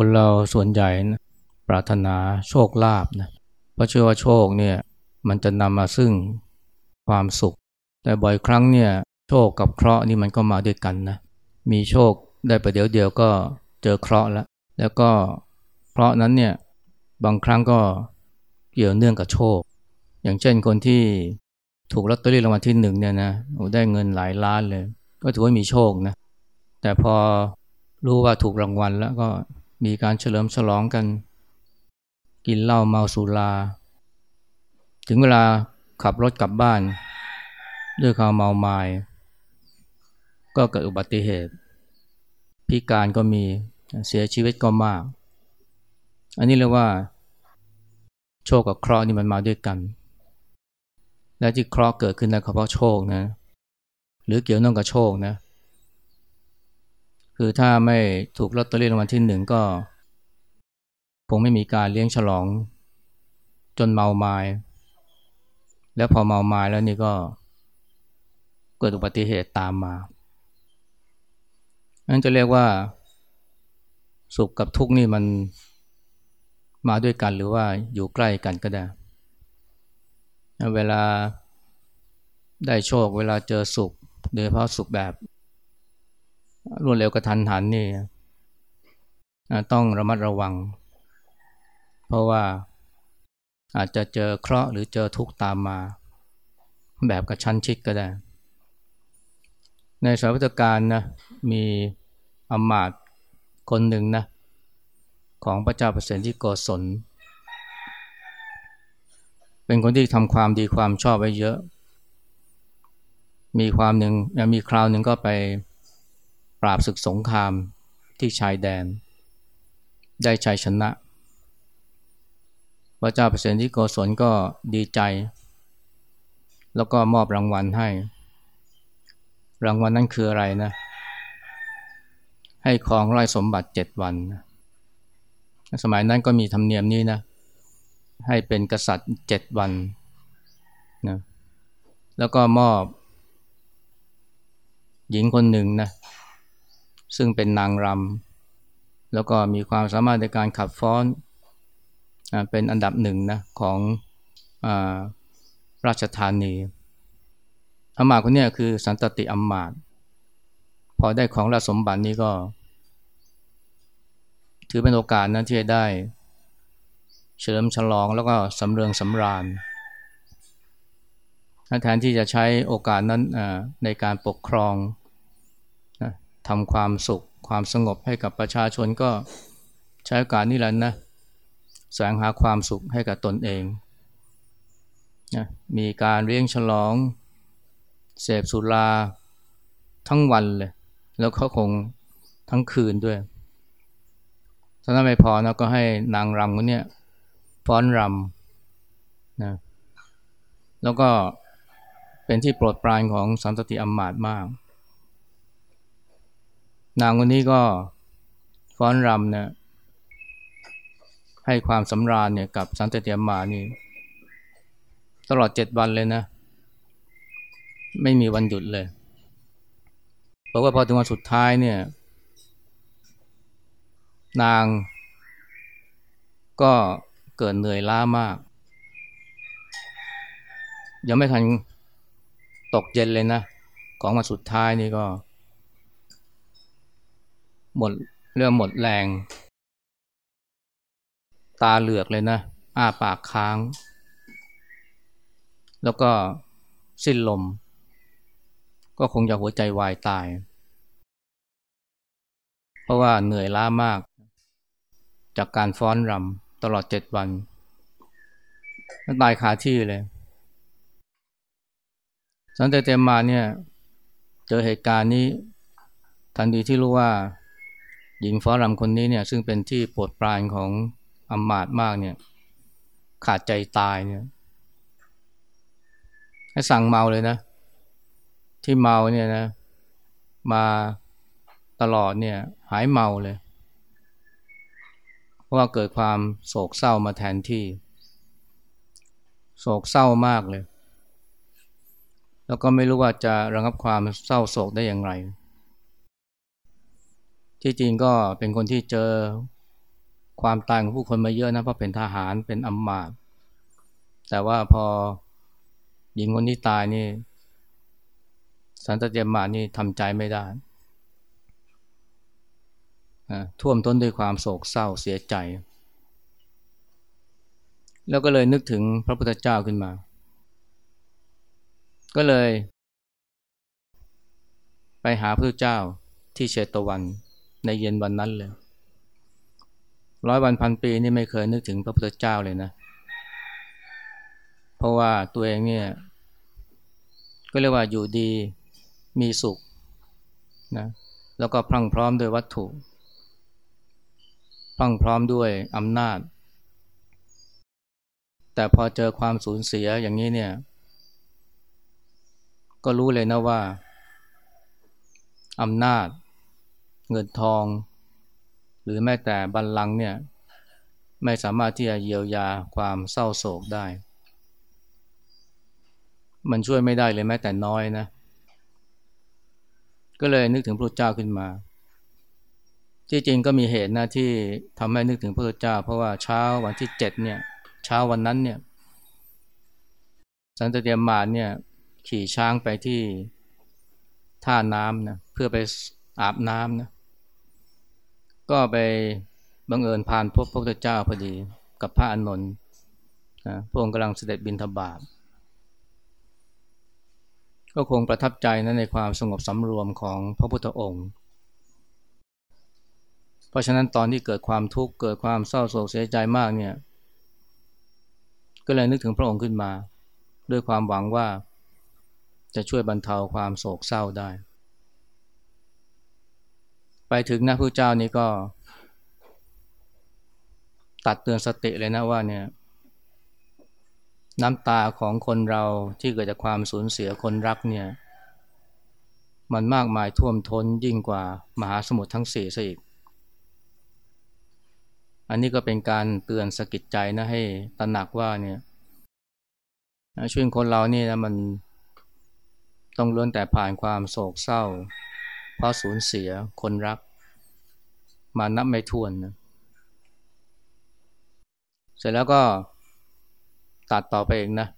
คนเราส่วนใหญ่นะปรารถนาโชคลาภนะเพราะเชื่อว่าโชคเนี่ยมันจะนำมาซึ่งความสุข แต่บ่อยครั้งเนี่ยโชคกับเคราะห์นี่มันก็มาด้วยกันนะมีโชคได้ประเดี๋ยวเดียวก็เจอเคราะห์แล้วแล้วก็เคราะห์นั้นเนี่ยบางครั้งก็เกี่ยวเนื่องกับโชค อย่างเช่นคนที่ถูกลอตเตอรี่รางวัลที่หนึ่งเนี่ยนะโอ้ได้เงินหลายล้านเลย ก็ถือว่ามีโชคนะแต่พอรู้ว่าถูกรางวัลแล้วก็ มีการเฉลิมฉลองกัน กินเหล้าเมาสุรา ถึงเวลาขับรถกลับบ้าน ด้วยความเมาไมา้ก็เกิดอุบัติเหตุ พิการก็มีเสียชีวิตก็มาก อันนี้เรียกว่า โชคกับเคราะห์นี่มันมาด้วยกัน และที่เคราะห์เกิดขึ้นได้เพราะโชคนะ หรือเกี่ยวเนื่องกับโชคนะ คือถ้าไม่ถูกลอตเตอรี่รางวัลที่หนึ่งก็ คงไม่มีการเลี้ยงฉลอง จนเมาไมา้แล้วพอเมาไม้แล้วนี่ก็ เกิดอุบัติเหตุตามมานั่นจะเรียกว่า สุขกับทุกข์นี่มันมาด้วยกันหรือว่าอยู่ใกล้กันก็ได้ เวลาได้โชคเวลาเจอสุข โดยเฉพาะสุขแบบ รวดเร็วกระทันหันนี่ต้องระมัดระวัง เพราะว่าอาจจะเจอเคราะห์หรือเจอทุกข์ตามมา แบบกระชั้นชิดก็ได้ ในสายวัตการนะมีอมาตคนหนึ่งนะของพระเจ้าเปรตที่โกศล เป็นคนที่ทำความดีความชอบไว้เยอะ มีความหนึ่งมีคราวหนึ่งก็ไป ปราบศึกสงครามที่ชายแดน ได้ชัยชนะ พระเจ้าเปรตที่โกศลก็ดีใจ แล้วก็มอบรางวัลให้ รางวัลนั้นคืออะไรนะ ให้ครองไร่สมบัติเจ็ดวัน สมัยนั้นก็มีธรรมเนียมนี้นะ ให้เป็นกษัตริย์เจ็ดวันนะแล้วก็มอบหญิงคนหนึ่งนะ ซึ่งเป็นนางรำแล้วก็มีความสามารถในการขับฟ้อนเป็นอันดับหนึ่งนะของอราชธานีอมาคนนี้คือสันตติอมมาตพอได้ของราชสมบัตินี้ก็ ถือเป็นโอกาสนะที่จะได้ เฉลิมฉลองแล้วก็สำเริงสำราญแทนที่จะใช้โอกาสนั้นในการปกครอง ทำความสุขความสงบให้กับประชาชนก็ใช้โอกาสนี้แหละนะแสวงหาความสุขให้กับตนเองนะมีการเลี้ยงฉลอง เสพสุราทั้งวันเลย แล้วเขาคงทั้งคืนด้วยถ้านั้นไม่พอนะก็ให้นางรำคนนี้ฟ้อนรำนะแล้วก็เป็นที่โปรดปรานของสันตติอมมาตมาก นางคนนี้ก็ฟ้อนรำเนี่ยให้ความสำราญเนี่ยกับสันตเตียมานี่ ตลอดเจ็ดวันเลยนะ ไม่มีวันหยุดเลยเพราะว่าพอถึงวันสุดท้ายเนี่ย นางก็เกิดเหนื่อยล้ามาก ยังไม่ทันตกเย็นเลยนะ ของวันสุดท้ายนี่ก็ หมดเรื่องหมดแรง ตาเหลือกเลยนะ อ้าปากค้าง แล้วก็สิ้นลม ก็คงจะหัวใจวายตาย เพราะว่าเหนื่อยล้ามาก จากการฟ้อนรำตลอดเจ็ดวันตายคาที่เลย สันเตเตมาเนี่ย เจอเหตุการณ์นี้ ทันทีที่รู้ว่า หญิงฟ้ารำคนนี้เนี่ยซึ่งเป็นที่โปรดปรานของอมมาตมากเนี่ย ขาดใจตายเนี่ยให้สั่งเมาเลยนะ ที่เมาเนี่ยนะ มาตลอดเนี่ย หายเมาเลย เพราะว่าเกิดความโศกเศร้ามาแทนที่ โศกเศร้ามากเลย แล้วก็ไม่รู้ว่าจะระงับความเศร้าโศกได้อย่างไร ที่จริงก็เป็นคนที่เจอความตายของผู้คนมาเยอะนะเพราะเป็นทหารเป็นอัมมาตแต่ว่าพอหญิงคนนี้ตายนี่ สันตเจมานี่ทำใจไม่ได้ท่วมท้นด้วยความโศกเศร้าเสียใจ แล้วก็เลยนึกถึงพระพุทธเจ้าขึ้นมา ก็เลย ไปหาพระเจ้าที่เชตวัน ในเย็นวันนั้นเลย ร้อยวันพันปีนี่ไม่เคยนึกถึงพระพุทธเจ้าเลยนะ เพราะว่าตัวเองเนี่ย ก็เรียกว่าอยู่ดีมีสุขนะแล้วก็พรั่งพร้อมด้วยวัตถุพรั่งพร้อมด้วยอำนาจ แต่พอเจอความสูญเสียอย่างนี้เนี่ย ก็รู้เลยนะว่าอำนาจ เงินทอง หรือแม้แต่บัลลังก์เนี่ยไม่สามารถที่จะเยียวยาความเศร้าโศกได้ มันช่วยไม่ได้เลยแม้แต่น้อยนะ ก็เลยนึกถึงพระเจ้าขึ้นมา ที่จริงก็มีเหตุนะที่ทำให้นึกถึงพระเจ้า เพราะว่าเช้าวันที่เจ็ดเนี่ยเช้าวันนั้นเนี่ยสันตเตียมมาเนี่ยขี่ช้างไปที่ท่าน้ำนะเพื่อไปอาบน้ำนะ ก็ไปบังเอิญผ่านพบพระพุทธเจ้าพอดีกับพระอานนท์นะพระองค์กำลังเสด็จบินทบาทก็คงประทับใจนะในความสงบสำรวมของพระพุทธองค์ เพราะฉะนั้นตอนที่เกิดความทุกข์เกิดความเศร้าโศกเสียใจมากเนี่ย ก็เลยนึกถึงพระองค์ขึ้นมา ด้วยความหวังว่าจะช่วยบรรเทาความโศกเศร้าได้ ไปถึงนะพระเจ้านี้ก็ ตัดเตือนสติเลยนะว่าเนี่ย น้ำตาของคนเราที่เกิดจากความสูญเสียคนรักเนี่ย มันมากมายท่วมท้นยิ่งกว่ามหาสมุทรทั้งสี่ซะอีก อันนี้ก็เป็นการเตือนสกิดใจนะให้ตระหนักว่าเนี่ยช่วยคนเรานี่นะมันต้องล้วนแต่ผ่านความโศกเศร้า เพราะสูญเสียคนรัก มานับไม่ถ้วนนะเสร็จแล้วก็ตัดต่อไปเองนะ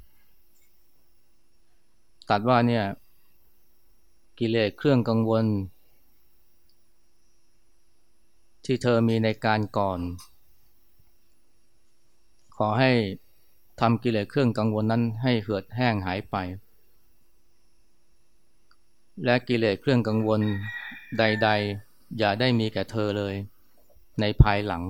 ตัดว่าเนี่ย กิเลสเครื่องกังวล ที่เธอมีในการก่อน ขอให้ทำกิเลสเครื่องกังวลนั้นให้เหือดแห้งหายไป และกิเลสเครื่องกังวลใด ๆ อย่าได้มีแก่เธอเลย ในภายหลัง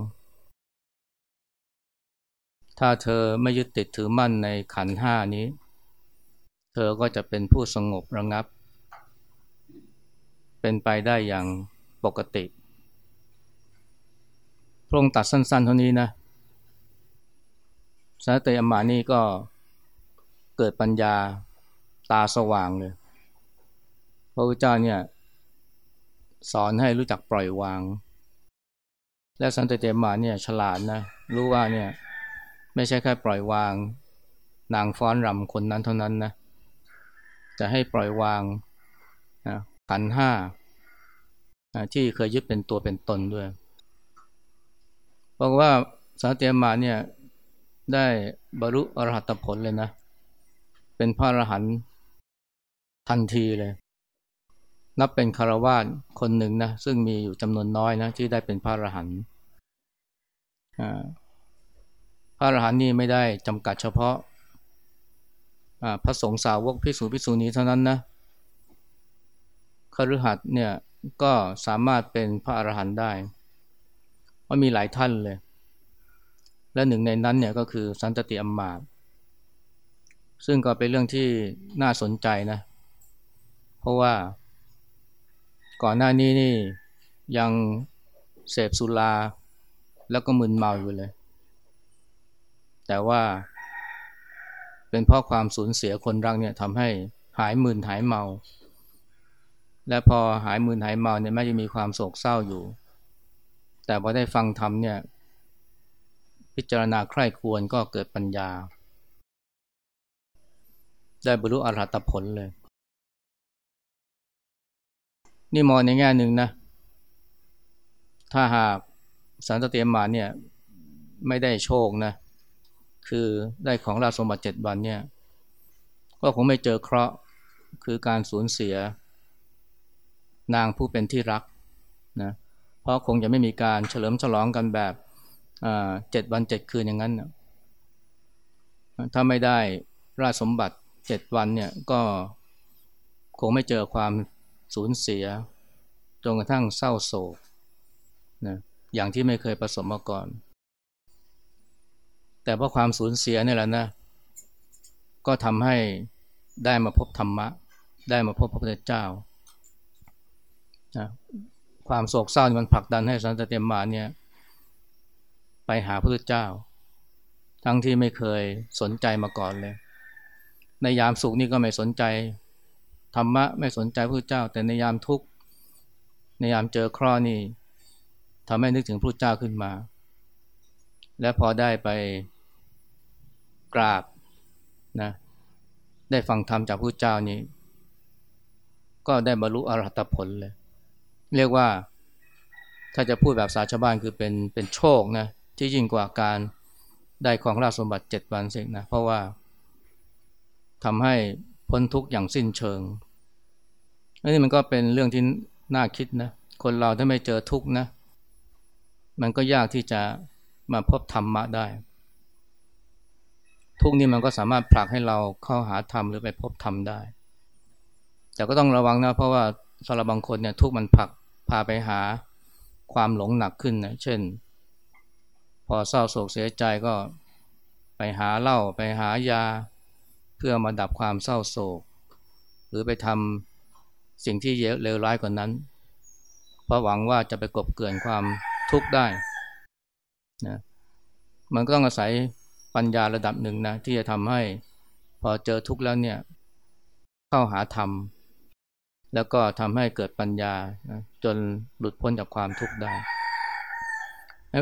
ถ้าเธอไม่ยึดติดถือมั่นในขันห้านี้ เธอก็จะเป็นผู้สงบระงับ เป็นไปได้อย่างปกติพระองค์ตัดสั้น ๆ เท่านี้นะสาตยมานี่ก็เกิดปัญญาตาสว่างเลย พระพุทธเจ้าเนี่ยสอนให้รู้จักปล่อยวาง และสันตเจมาเนี่ยฉลาดนะรู้ว่าเนี่ยไม่ใช่แค่ปล่อยวาง นางฟ้อนรำคนนั้นเท่านั้นนะจะให้ปล่อยวางนะขันห้าที่เคยยึดเป็นตัวเป็นตนด้วยบอกว่าสันตเจมาเนี่ยได้บรรลุอรหัตผลเลยนะ เป็นพระอรหันต์ทันทีเลย นับเป็นคารวาสคนหนึ่งนะซึ่งมีอยู่จำนวนน้อยนะที่ได้เป็นพระอรหันต์พระอรหันต์นี่ไม่ได้จำกัดเฉพาะพระสงฆ์สาวกพิสูจพิสูจนีเท่านั้นนะคฤหัสถ์เนี่ยก็สามารถเป็นพระอรหันต์ได้เพราะมีหลายท่านเลย และหนึ่งในนั้นเนี่ยก็คือสันตติอัมมาตซึ่งก็เป็นเรื่องที่น่าสนใจนะ เพราะว่า ก่อนหน้านี้นี่ยังเสพสุราแล้วก็มึนเมาอยู่เลย แต่ว่าเป็นเพราะความสูญเสียคนรักเนี่ยทำให้หายมึนหายเมา และพอหายมึนหายเมาเนี่ยแม้จะมีความโศกเศร้าอยู่ แต่พอได้ฟังธรรมเนี่ย พิจารณาใคร่ควรก็เกิดปัญญา ได้บรรลุอรหัตผลเลย นี่มองในแง่หนึ่งนะ ถ้าหากสันตเตียมมาเนี่ยไม่ได้โชคนะ คือได้ของราชสมบัติเจ็ดวันเนี่ย ก็คงไม่เจอเคราะห์คือการสูญเสีย นางผู้เป็นที่รักนะเพราะคงจะไม่มีการเฉลิมฉลองกันแบบเจ็ดวันเจ็ดคืนอย่างนั้นนะถ้าไม่ได้ราชสมบัติเจ็ดวันเนี่ยก็คงไม่เจอความ สูญเสียจนกระทั่งเศร้าโศกนะอย่างที่ไม่เคยประสบมาก่อน แต่เพราะความสูญเสียนี่แหละนะ ก็ทำให้ได้มาพบธรรมะ ได้มาพบพระพุทธเจ้านะความโศกเศร้ามันผลักดันให้สันตเตมมาเนี่ย ไปหาพระพุทธเจ้า ทั้งที่ไม่เคยสนใจมาก่อนเลย ในยามสุขนี่ก็ไม่สนใจ ธรรมะไม่สนใจพระพุทธเจ้า แต่ในยามทุกข์ในยามเจอคราะนี่ทำให้นึกถึงพระเจ้าขึ้นมา และพอได้ไปกราบนะได้ฟังธรรมจากพระเจ้านี้ ก็ได้บรรลุอรหัตผลเลย เรียกว่าถ้าจะพูดแบบสาชาวบ้านคือเป็นเป็นโชคนะที่ยิ่งกว่าการได้ของราชสมบัติเจ็ดวันเสกนะเพราะว่าทำให้ พ้นทุกข์อย่างสิ้นเชิงอันนี้มันก็เป็นเรื่องที่น่าคิดนะคนเราถ้าไม่เจอทุกข์นะ มันก็ยากที่จะมาพบธรรมะได้ ทุกนี้มันก็สามารถผลักให้เราเข้าหาธรรมหรือไปพบธรรมได้ แต่ก็ต้องระวังนะเพราะว่าสำหรับบางคนเนี่ยทุกมันผลักพาไปหาความหลงหนักขึ้นนะเช่น พอเศร้าโศกเสียใจก็ไปหาเหล้าไปหายา เพื่อมาดับความเศร้าโศก หรือไปทำสิ่งที่เลวร้ายกว่านั้น เพราะหวังว่าจะไปกบเกลื่อนความทุกข์ได้นะมันก็ต้องอาศัยปัญญาระดับหนึ่งนะที่จะทำให้พอเจอทุกข์แล้วเนี่ยเข้าหาธรรม แล้วก็ทำให้เกิดปัญญานะจนหลุดพ้นจากความทุกข์ได้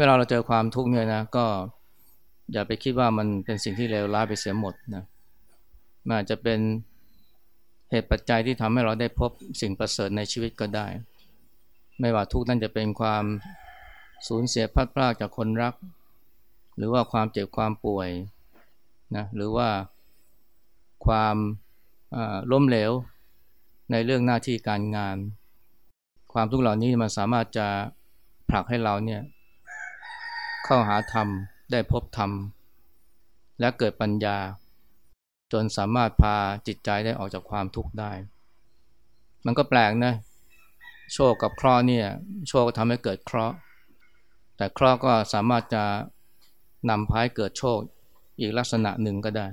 เวลาเราเจอความทุกข์เนี่ยนะก็อย่าไปคิดว่ามันเป็นสิ่งที่เลวร้ายไปเสียหมดนะ มันอาจจะเป็นเหตุปัจจัยที่ทำให้เราได้พบสิ่งประเสริฐในชีวิตก็ได้ ไม่ว่าทุกนั้นจะเป็นความสูญเสียพัดพลากจากคนรัก หรือว่าความเจ็บความป่วยนะหรือว่าความล้มเหลวในเรื่องหน้าที่การงาน ความทุกข์เหล่านี้มันสามารถจะผลักให้เราเนี่ยเข้าหาธรรมได้พบธรรม และเกิดปัญญา จนสามารถพาจิตใจได้ออกจากความทุกข์ได้ มันก็แปลกนะ โชคกับเคราะห์เนี่ย โชคทำให้เกิดเคราะห์ แต่เคราะห์ก็สามารถจะนำพายเกิดโชคอีกลักษณะหนึ่งก็ได้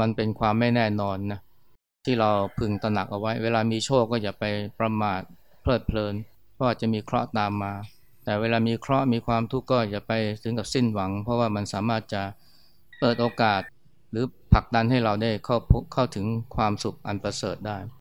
มันเป็นความไม่แน่นอนนะ ที่เราพึงตระหนักเอาไว้ เวลามีโชคก็อย่าไปประมาทเพลิดเพลิน เพราะจะมีเคราะห์ตามมา แต่เวลามีเคราะห์มีความทุกข์ก็อย่าไปถึงกับสิ้นหวัง เพราะว่ามันสามารถจะเปิดโอกาส รือผลักดันให้เราได้เข้าเข้าถึงความสุขอันประเสริฐได้